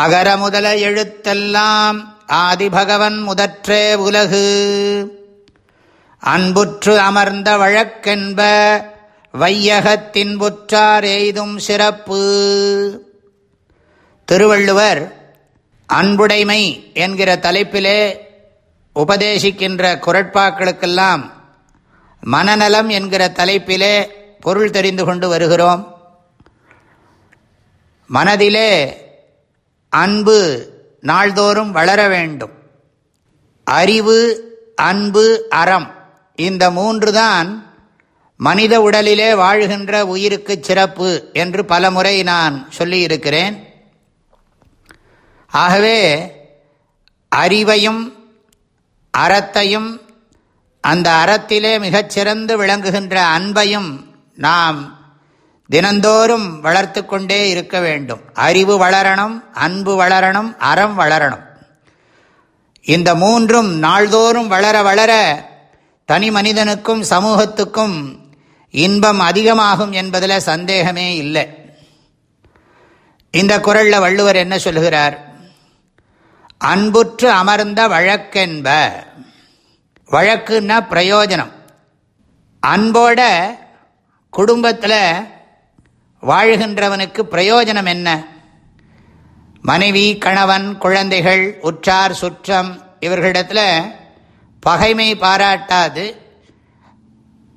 அகர முதல எழுத்தெல்லாம் ஆதிபகவன் முதற்றே உலகு. அன்புற்று அமர்ந்த வழக்கென்ப வையகத்தின்புற்றார் எய்தும் சிறப்பு. திருவள்ளுவர் அன்புடைமை என்கிற தலைப்பிலே உபதேசிக்கின்ற குரட்பாக்களுக்கெல்லாம் மனநலம் என்கிற தலைப்பிலே பொருள் தெரிந்து கொண்டு வருகிறோம். மனதிலே அன்பு நாள்தோறும் வளர வேண்டும். அறிவு அன்பு அறம் இந்த மூன்று தான் மனித உடலிலே வாழ்கின்ற உயிருக்கு சிறப்பு என்று பல முறை நான் சொல்லியிருக்கிறேன். ஆகவே அறிவையும் அறத்தையும் அந்த அறத்திலே மிகச்சிறந்து விளங்குகின்ற அன்பையும் நாம் தினந்தோறும் வளர்த்து கொண்டே இருக்க வேண்டும். அறிவு வளரணும் அன்பு வளரணும் அறம் வளரணும். இந்த மூன்றும் நாள்தோறும் வளர வளர தனி மனிதனுக்கும் சமூகத்துக்கும் இன்பம் அதிகமாகும் என்பதில் சந்தேகமே இல்லை. இந்த குரலில் வள்ளுவர் என்ன சொல்கிறார்? அன்புற்று அமர்ந்த வழக்கென்ப வழக்குன்னா பிரயோஜனம். அன்போட குடும்பத்தில் வாழ்கின்றவனுக்கு பிரயோஜனம் என்ன? மனைவி கணவன் குழந்தைகள் உற்றார் சுற்றம் இவர்களிடத்தில் பகைமை பாராட்டாது.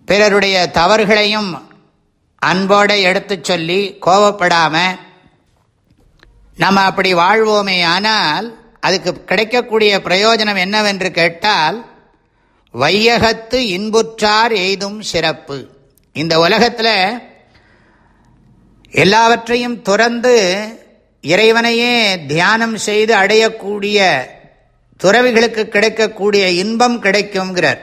பிறருடைய தவறுகளையும் அன்போடு எடுத்து சொல்லி கோவப்படாமல் நம்ம அப்படி வாழ்வோமே ஆனால் அதுக்கு கிடைக்கக்கூடிய பிரயோஜனம் என்னவென்று கேட்டால் வையகத்து இன்புற்றார் எய்தும் சிறப்பு. இந்த உலகத்தில் எல்லாவற்றையும் துறந்து இறைவனையே தியானம் செய்து அடையக்கூடிய துறவிகளுக்கு கிடைக்கக்கூடிய இன்பம் கிடைக்குங்கிறார்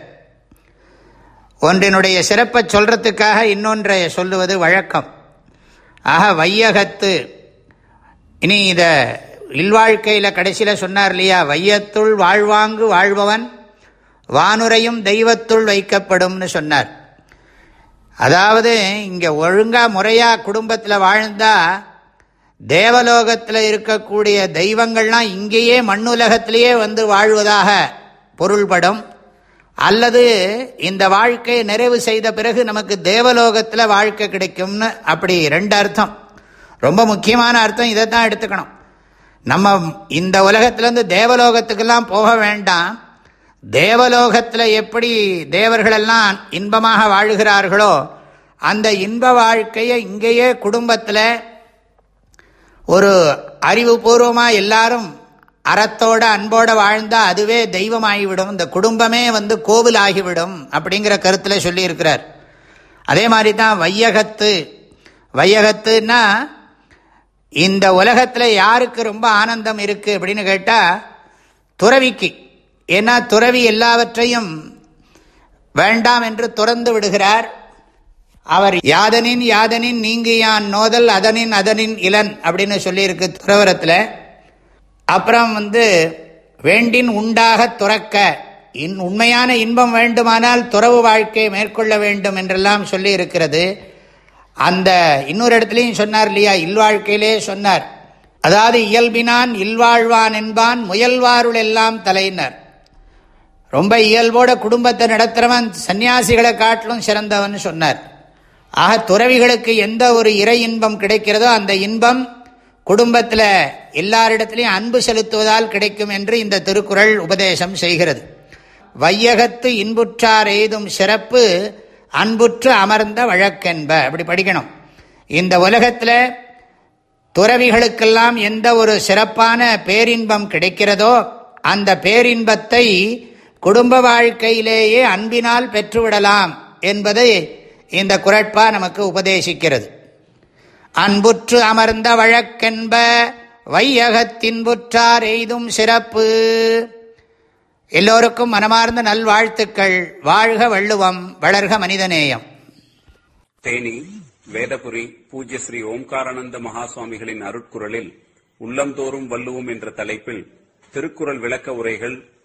ஒன்றினுடைய சிறப்பை சொல்றதுக்காக இன்னொன்றை சொல்லுவது வழக்கம். ஆக வையகத்து. இனி இத இல்வாழ்க்கையில் கடைசியில் சொன்னார் இல்லையா? வையத்துள் வாழ்வாங்கு வாழ்பவன் வானுரையும் தெய்வத்துள் வைக்கப்படும்னு சொன்னார். அதாவது இங்கே ஒழுங்காக முறையாக குடும்பத்தில் வாழ்ந்தா தேவலோகத்தில் இருக்கக்கூடிய தெய்வங்கள்லாம் இங்கேயே மண்ணுலகத்திலேயே வந்து வாழ்வதாக பொருள்படும். அல்லது இந்த வாழ்க்கையை நிறைவு செய்த பிறகு நமக்கு தேவலோகத்தில் வாழ்க்கை கிடைக்கும்னு அப்படி ரெண்டு அர்த்தம். ரொம்ப முக்கியமான அர்த்தம் இதை தான் எடுத்துக்கணும். நம்ம இந்த உலகத்திலேருந்து தேவலோகத்துக்கெல்லாம் போக வேண்டாம். தேவலோகத்தில் எப்படி தேவர்களெல்லாம் இன்பமாக வாழுகிறார்களோ அந்த இன்ப வாழ்க்கையை இங்கேயே குடும்பத்தில் ஒரு அறிவுபூர்வமாக எல்லாரும் அறத்தோட அன்போட வாழ்ந்தால் அதுவே தெய்வமாகிவிடும். இந்த குடும்பமே வந்து கோவில் ஆகிவிடும் அப்படிங்கிற கருத்தில் சொல்லியிருக்கிறார். அதே மாதிரி தான் வையகத்து. வையகத்துன்னா இந்த உலகத்தில் யாருக்கு ரொம்ப ஆனந்தம் இருக்குது அப்படின்னு கேட்டால் துறவிக்கு. ஏன்னா துறவி எல்லாவற்றையும் வேண்டாம் என்று துறந்து விடுகிறார். அவர் யாதனின் யாதனின் நீங்கியான் நோதல் அதனின் அதனின் இளன் அப்படின்னு சொல்லியிருக்கு துறவரத்தில். அப்புறம் வந்து வேண்டின் உண்டாக துறக்க இன் உண்மையான இன்பம் வேண்டுமானால் துறவு வாழ்க்கையை மேற்கொள்ள வேண்டும் என்றெல்லாம் சொல்லி இருக்கிறது அந்த இன்னொரு இடத்துலையும் சொன்னார் இல்லையா? இல்வாழ்க்கையிலே சொன்னார். அதாவது இயல்பினான் இல்வாழ்வான் என்பான் முயல்வாருள் எல்லாம் தலையினர். ரொம்ப இயல்போட குடும்பத்தை நடத்துகிறவன் சன்னியாசிகளை காட்டிலும் சிறந்தவன் சொன்னார். ஆக துறவிகளுக்கு எந்த ஒரு இறை இன்பம் கிடைக்கிறதோ அந்த இன்பம் குடும்பத்தில் எல்லாரிடத்திலையும் அன்பு செலுத்துவதால் கிடைக்கும் என்று இந்த திருக்குறள் உபதேசம் செய்கிறது. வையகத்து இன்புற்றார் எய்தும் சிறப்பு அன்புற்று அமர்ந்த வழக்கென்ப. அப்படி படிக்கணும். இந்த உலகத்தில் துறவிகளுக்கெல்லாம் எந்த ஒரு சிறப்பான பேரின்பம் கிடைக்கிறதோ அந்த பேரின்பத்தை குடும்ப வாழ்க்கையிலேயே அன்பினால் பெற்றுவிடலாம் என்பதை இந்த குரட்பா நமக்கு உபதேசிக்கிறது. அன்புற்று அமர்ந்த வழக்கென்ப வையகத்தின்புற்றார் எய்தும் சிறப்பு. எல்லோருக்கும் மனமார்ந்த நல்வாழ்த்துக்கள். வாழ்க வள்ளுவம் வளர்க மனிதநேயம். தேனி வேதபுரி பூஜ்ய ஸ்ரீ ஓம்காரானந்த மகாசுவாமிகளின் அருட்குரலில் உள்ளந்தோறும் வள்ளுவோம் என்ற தலைப்பில் திருக்குறள் விளக்க உரைகள்